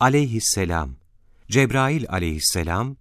aleyhisselam, Cebrail aleyhisselam,